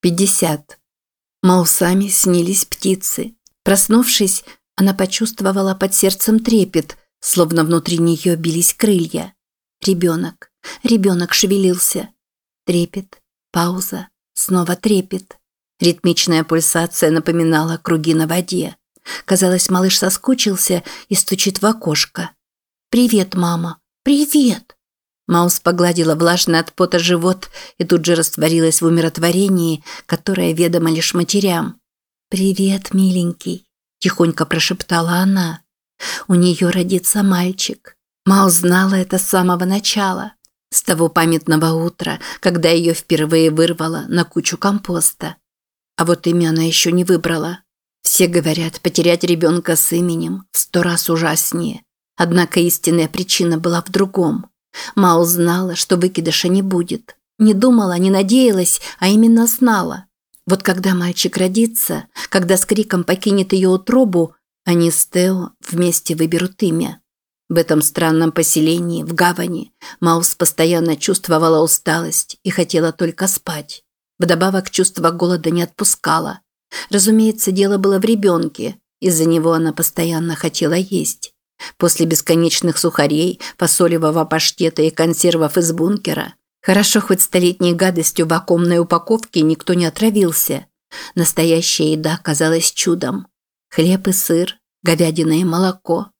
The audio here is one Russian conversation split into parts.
50. Маусами снились птицы. Проснувшись, она почувствовала под сердцем трепет, словно внутри нее бились крылья. Ребенок. Ребенок шевелился. Трепет. Пауза. Снова трепет. Ритмичная пульсация напоминала круги на воде. Казалось, малыш соскучился и стучит в окошко. «Привет, мама! Привет!» Маус погладила влажный от пота живот и тут же растворилась в умиротворении, которое ведомо лишь матерям. «Привет, миленький», – тихонько прошептала она. «У нее родится мальчик». Маус знала это с самого начала, с того памятного утра, когда ее впервые вырвало на кучу компоста. А вот имя она еще не выбрала. Все говорят, потерять ребенка с именем в сто раз ужаснее. Однако истинная причина была в другом – Мао знала, что выкидыша не будет. Не думала, не надеялась, а именно знала. Вот когда мальчик родится, когда с криком покинет ее утробу, они с Тео вместе выберут имя. В этом странном поселении, в гавани, Маус постоянно чувствовала усталость и хотела только спать. Вдобавок чувство голода не отпускало. Разумеется, дело было в ребенке, из-за него она постоянно хотела есть. После бесконечных сухарей, посоливого паштета и консервов из бункера хорошо хоть столетней гадостью в вакуумной упаковке никто не отравился. Настоящая еда казалась чудом. Хлеб и сыр, говядина и молоко.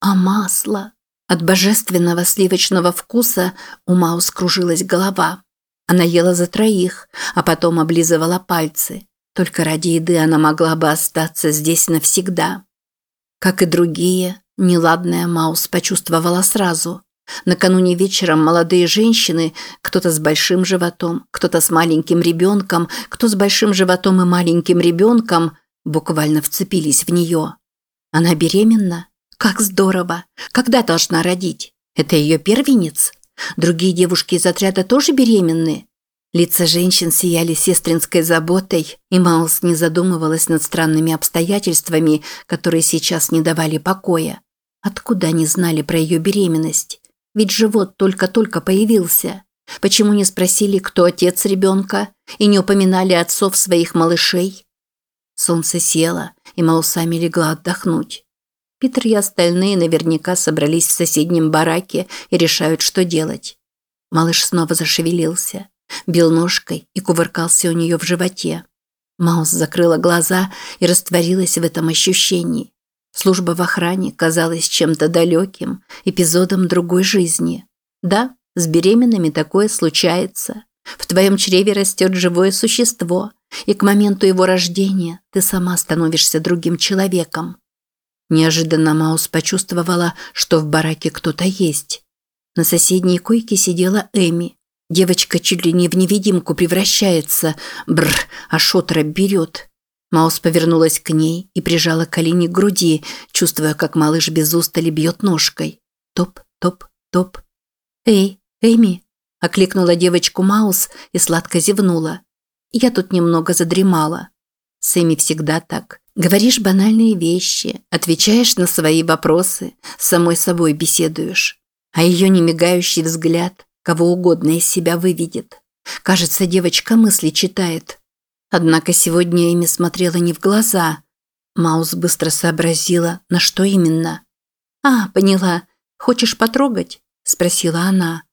А масло? От божественного сливочного вкуса у Маус кружилась голова. Она ела за троих, а потом облизывала пальцы. Только ради еды она могла бы остаться здесь навсегда. Как и другие, Неладная Маус почувствовала сразу. Накануне вечером молодые женщины, кто-то с большим животом, кто-то с маленьким ребенком, кто с большим животом и маленьким ребенком, буквально вцепились в нее. Она беременна? Как здорово! Когда должна родить? Это ее первенец? Другие девушки из отряда тоже беременны? Лица женщин сияли сестринской заботой, и Маус не задумывалась над странными обстоятельствами, которые сейчас не давали покоя. Откуда они знали про ее беременность? Ведь живот только-только появился. Почему не спросили, кто отец ребенка, и не упоминали отцов своих малышей? Солнце село, и Маусами легла отдохнуть. Питер и остальные наверняка собрались в соседнем бараке и решают, что делать. Малыш снова зашевелился бил ножкой и кувыркался у нее в животе. Маус закрыла глаза и растворилась в этом ощущении. Служба в охране казалась чем-то далеким, эпизодом другой жизни. Да, с беременными такое случается. В твоем чреве растет живое существо, и к моменту его рождения ты сама становишься другим человеком. Неожиданно Маус почувствовала, что в бараке кто-то есть. На соседней койке сидела Эми. Девочка чуть ли не в невидимку превращается. Бр, а шотра берет. Маус повернулась к ней и прижала колени к груди, чувствуя, как малыш без устали бьет ножкой. Топ, топ, топ. «Эй, Эми!» – окликнула девочку Маус и сладко зевнула. «Я тут немного задремала». С Эми всегда так. Говоришь банальные вещи, отвечаешь на свои вопросы, самой собой беседуешь. А ее немигающий взгляд Кого угодно из себя выведет. Кажется, девочка мысли читает. Однако сегодня Эми смотрела не в глаза. Маус быстро сообразила, на что именно. «А, поняла. Хочешь потрогать?» – спросила она.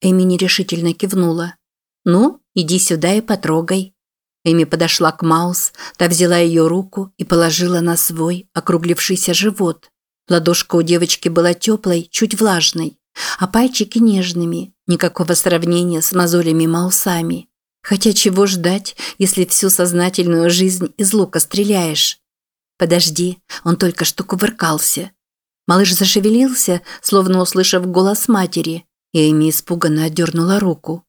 Эми нерешительно кивнула. «Ну, иди сюда и потрогай». Эми подошла к Маус, та взяла ее руку и положила на свой округлившийся живот. Ладошка у девочки была теплой, чуть влажной а пальчики нежными, никакого сравнения с мозолями маусами. Хотя чего ждать, если всю сознательную жизнь из лука стреляешь? Подожди, он только что кувыркался. Малыш зашевелился, словно услышав голос матери, и Эми испуганно отдернула руку.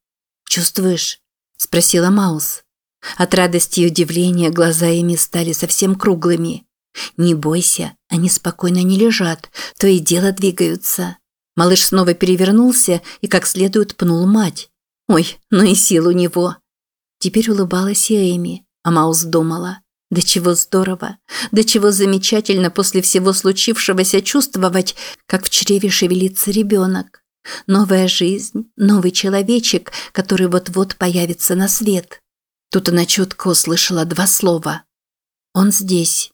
«Чувствуешь?» – спросила Маус. От радости и удивления глаза Эми стали совсем круглыми. «Не бойся, они спокойно не лежат, то и дело двигаются». Малыш снова перевернулся и как следует пнул мать. Ой, ну и сил у него. Теперь улыбалась и Эми, а Маус думала. Да чего здорово, да чего замечательно после всего случившегося чувствовать, как в чреве шевелится ребенок. Новая жизнь, новый человечек, который вот-вот появится на свет. Тут она четко услышала два слова. «Он здесь».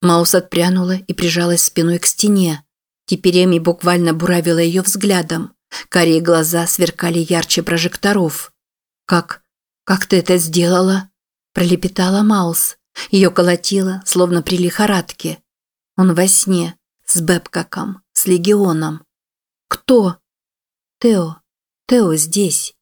Маус отпрянула и прижалась спиной к стене. Теперь Эми буквально буравила ее взглядом. Карие глаза сверкали ярче прожекторов. «Как? Как ты это сделала?» – пролепетала Маус. Ее колотило, словно при лихорадке. Он во сне, с Бэбкаком, с Легионом. «Кто?» «Тео. Тео здесь».